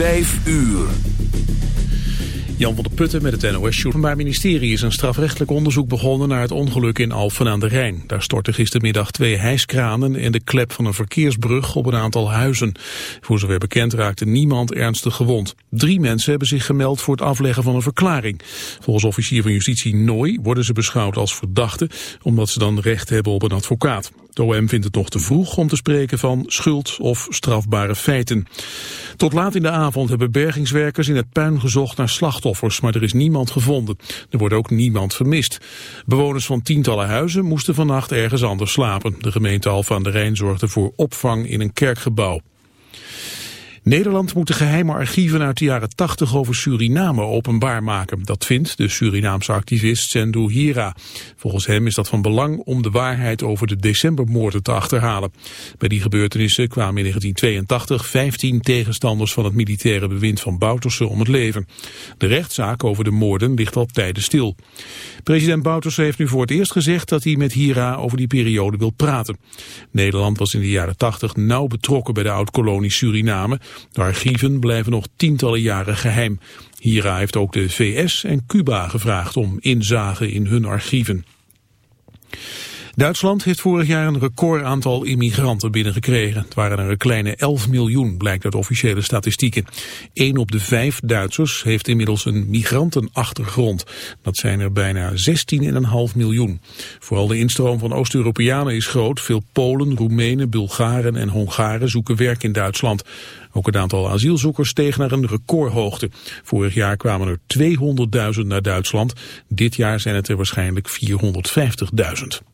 Vijf uur. Jan van der Putten met het NOS. Het Openbaar Ministerie is een strafrechtelijk onderzoek begonnen naar het ongeluk in Alphen aan de Rijn. Daar stortten gistermiddag twee hijskranen en de klep van een verkeersbrug op een aantal huizen. Voor zover bekend raakte niemand ernstig gewond. Drie mensen hebben zich gemeld voor het afleggen van een verklaring. Volgens officier van justitie Nooy worden ze beschouwd als verdachten, omdat ze dan recht hebben op een advocaat. De OM vindt het nog te vroeg om te spreken van schuld of strafbare feiten. Tot laat in de avond hebben bergingswerkers in het puin gezocht naar slachtoffers, maar er is niemand gevonden. Er wordt ook niemand vermist. Bewoners van tientallen huizen moesten vannacht ergens anders slapen. De gemeente Alphen aan de Rijn zorgde voor opvang in een kerkgebouw. Nederland moet de geheime archieven uit de jaren 80 over Suriname openbaar maken. Dat vindt de Surinaamse activist Sendu Hira. Volgens hem is dat van belang om de waarheid over de decembermoorden te achterhalen. Bij die gebeurtenissen kwamen in 1982 15 tegenstanders van het militaire bewind van Bouterse om het leven. De rechtszaak over de moorden ligt al tijden stil. President Bouterse heeft nu voor het eerst gezegd dat hij met Hira over die periode wil praten. Nederland was in de jaren 80 nauw betrokken bij de oud-kolonie Suriname. De archieven blijven nog tientallen jaren geheim. Hira heeft ook de VS en Cuba gevraagd om inzage in hun archieven. Duitsland heeft vorig jaar een record aantal immigranten binnengekregen. Het waren er een kleine 11 miljoen, blijkt uit officiële statistieken. Eén op de vijf Duitsers heeft inmiddels een migrantenachtergrond. Dat zijn er bijna 16,5 miljoen. Vooral de instroom van Oost-Europeanen is groot. Veel Polen, Roemenen, Bulgaren en Hongaren zoeken werk in Duitsland. Ook het aantal asielzoekers steeg naar een recordhoogte. Vorig jaar kwamen er 200.000 naar Duitsland. Dit jaar zijn het er waarschijnlijk 450.000.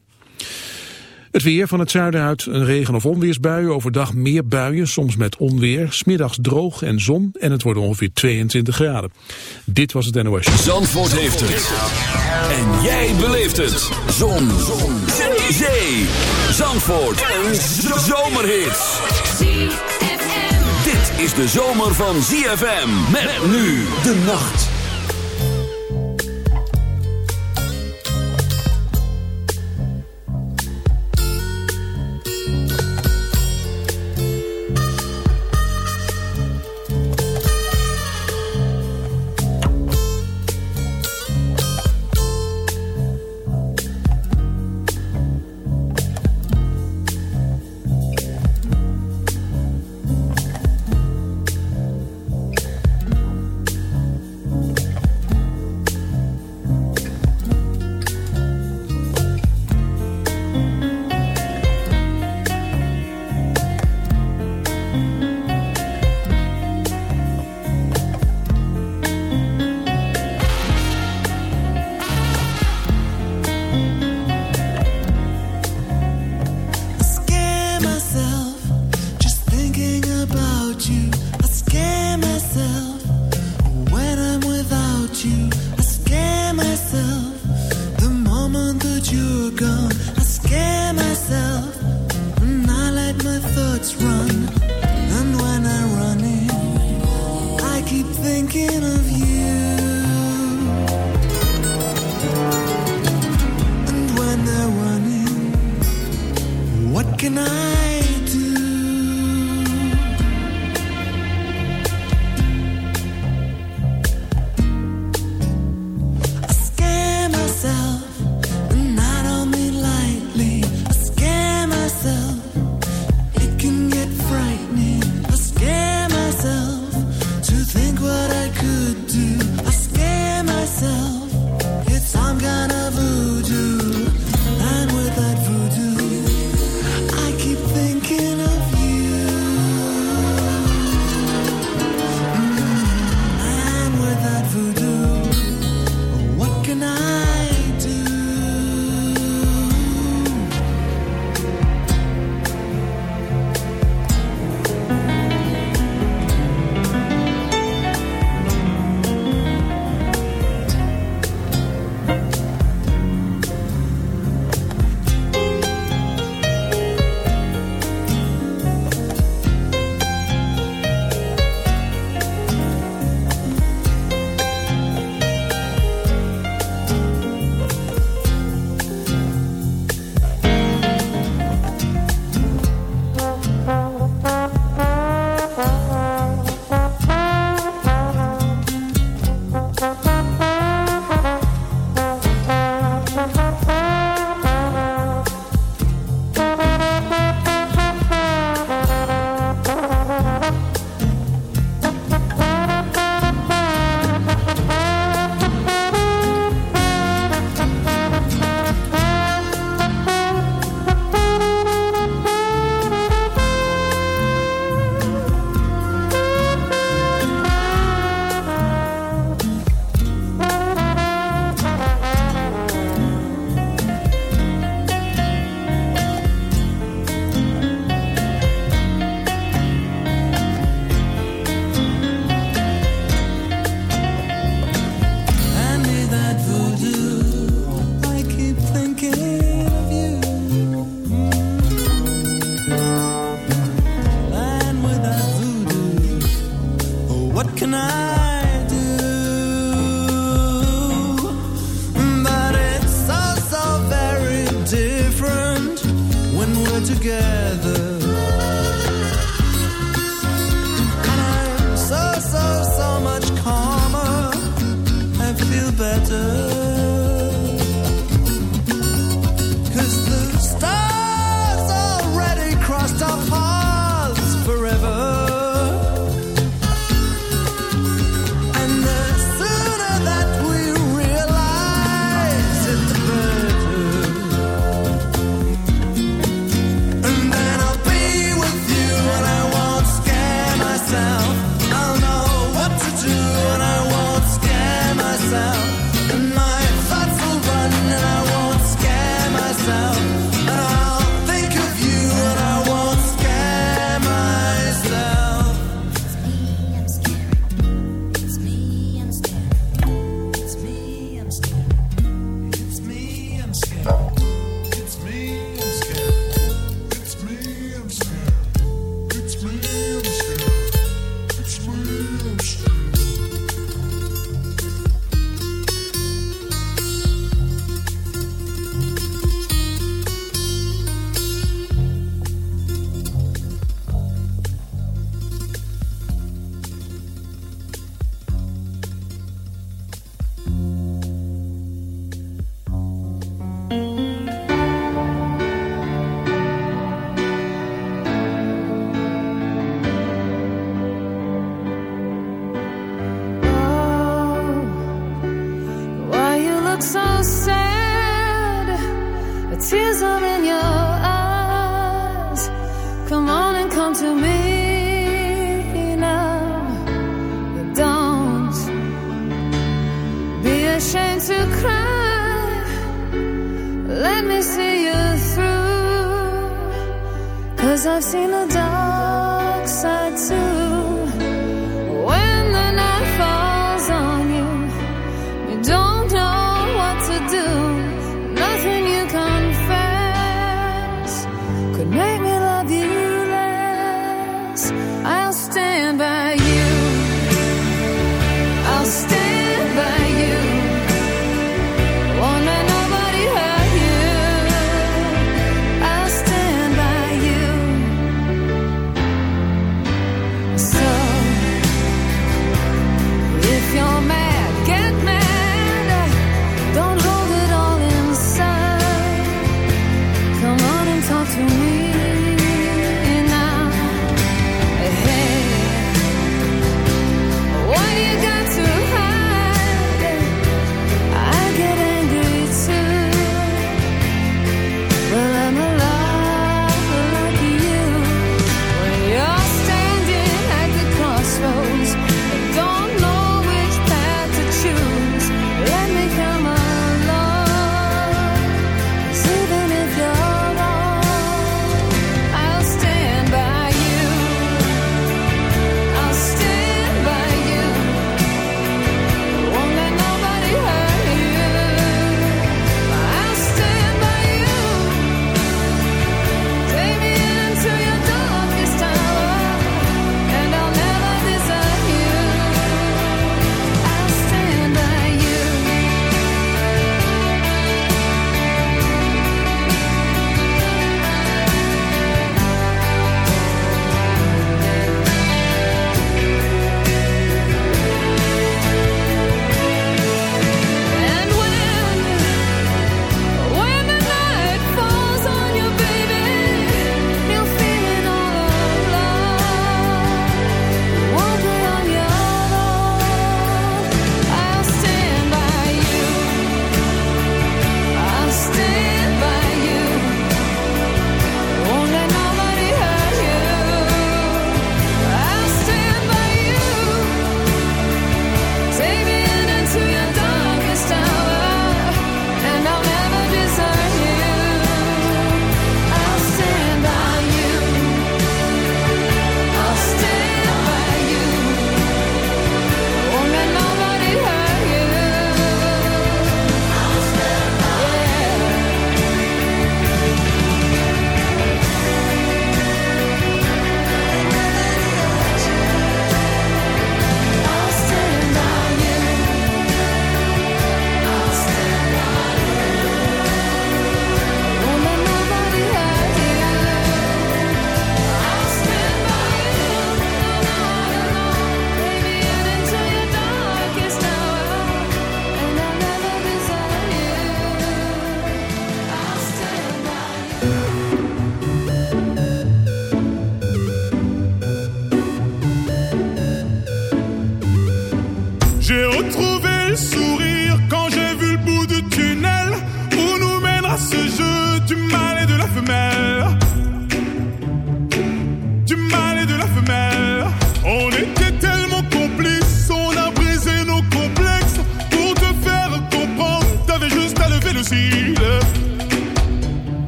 Het weer van het zuiden uit een regen- of onweersbui. Overdag meer buien, soms met onweer. Smiddags droog en zon en het wordt ongeveer 22 graden. Dit was het NOS. Zandvoort heeft het. En jij beleeft het. Zon. zon. Zee. Zandvoort. Een zomerhit. Dit is de zomer van ZFM. Met nu de nacht.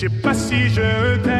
sais pas si je t'aime.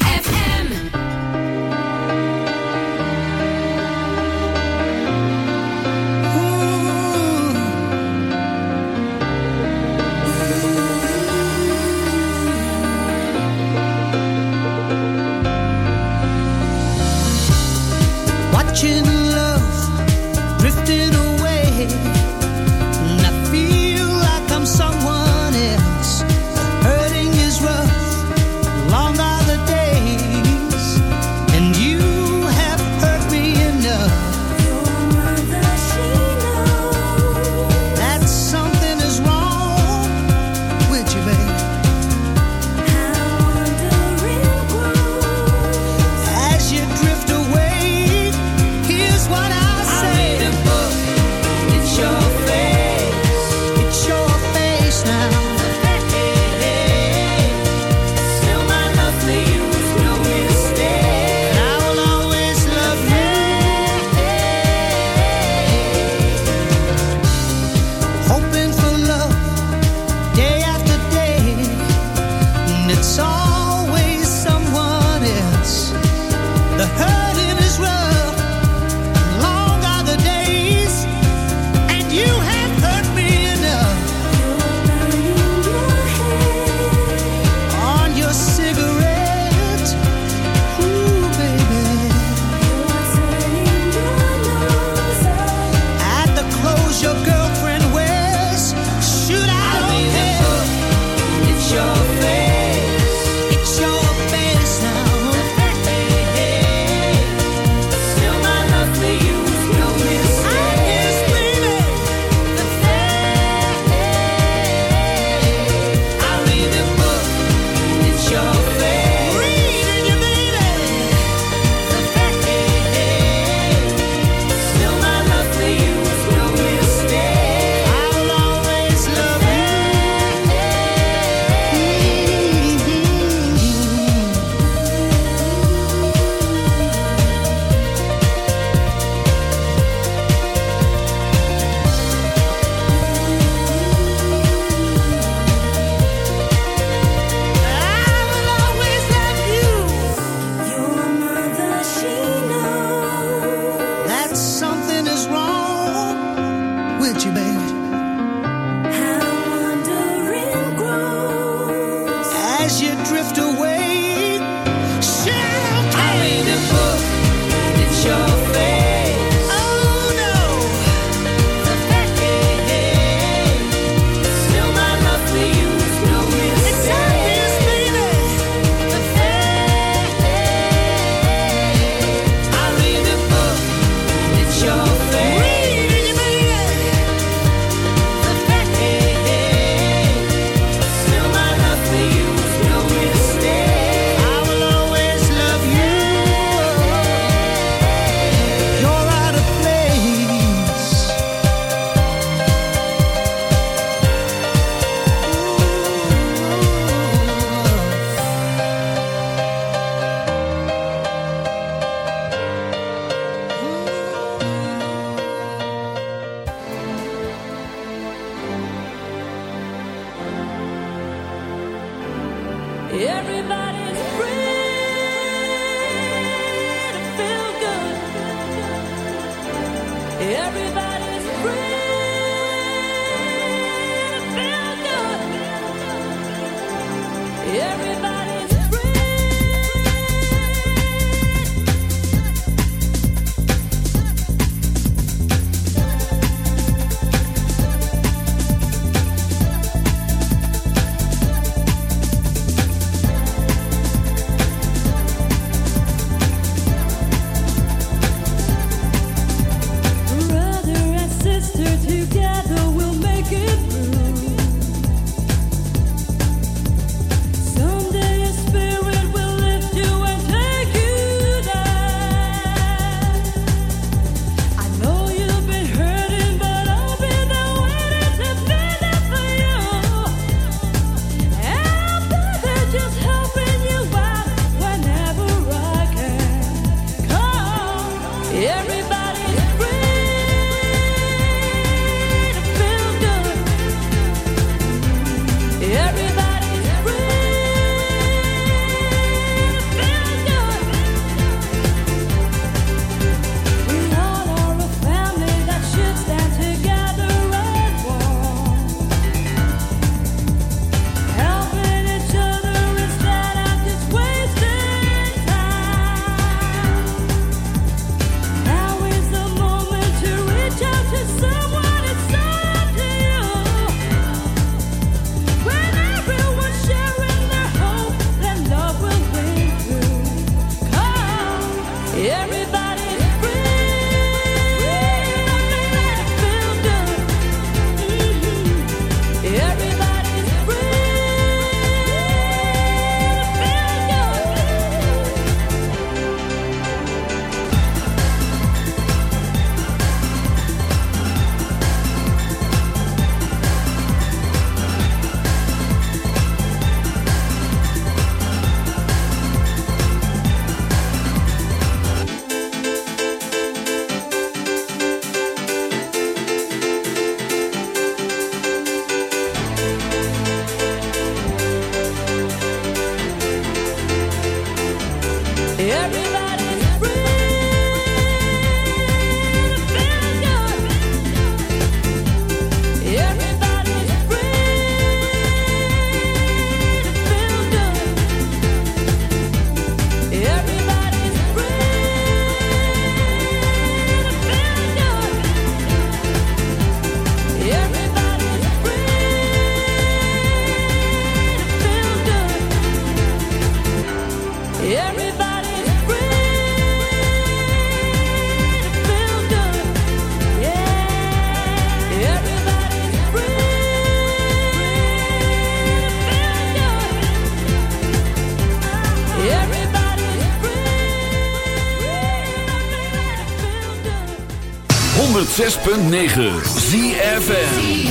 6.9 ZFN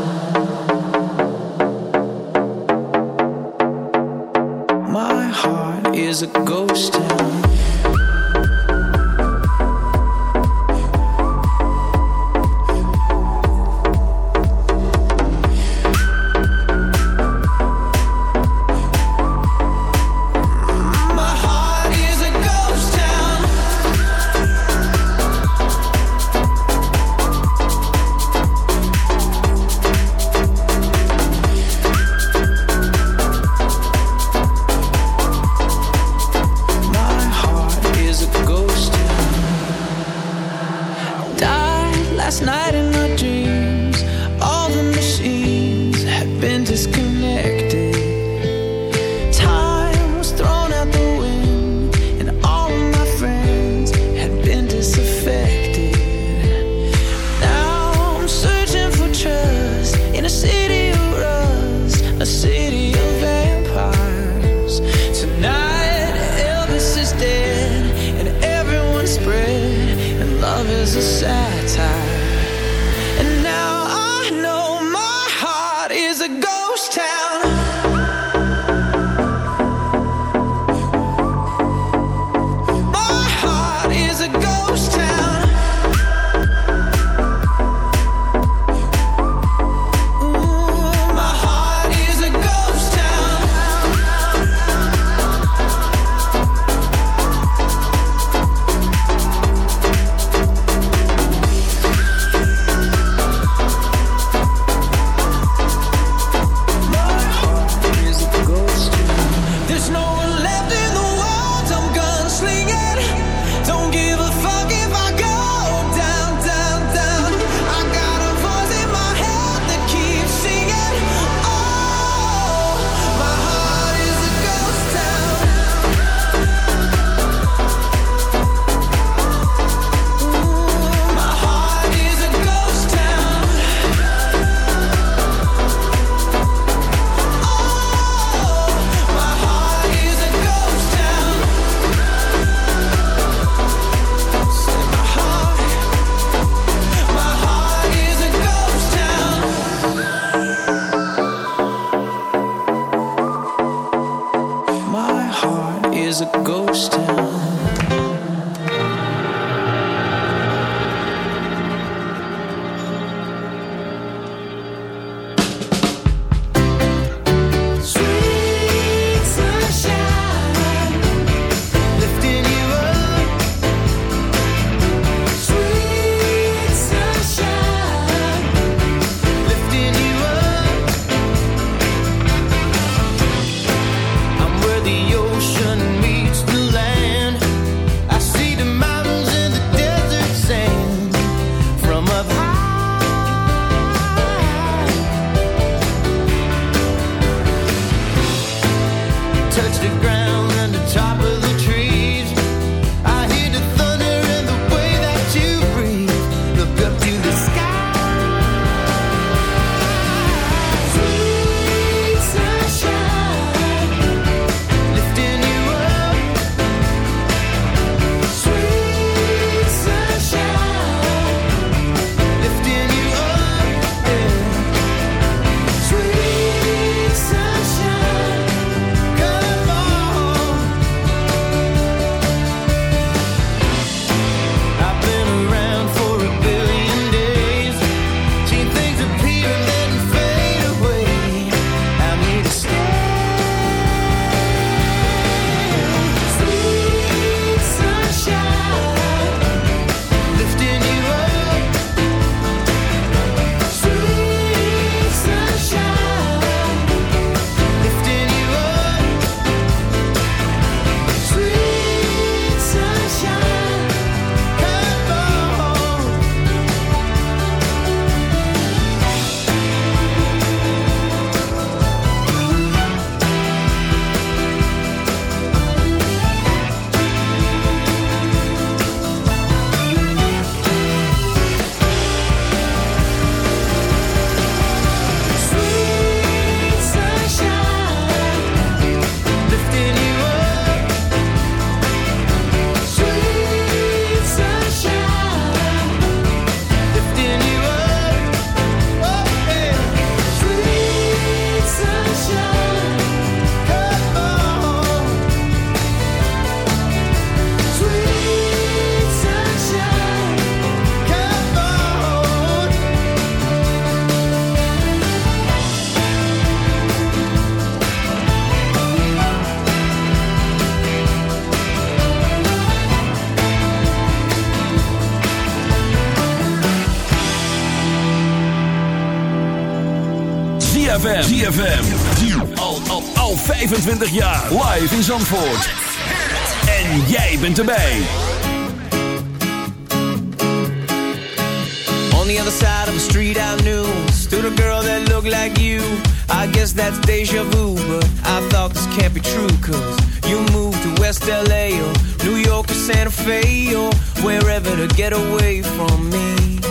ZFM. Al, al, al 25 jaar. Live in Zandvoort. En jij bent erbij. On the other side of the street I knew. Stood a girl that looked like you. I guess that's deja vu. But I thought this can't be true. Cause you moved to West LA or New York or Santa Fe. Or wherever to get away from me.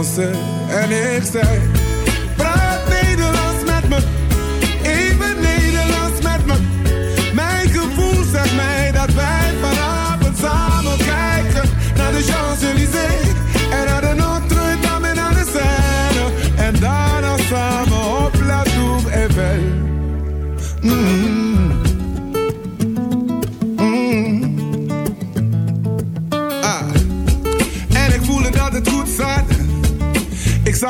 dansen en ik zei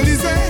Champs-Élysées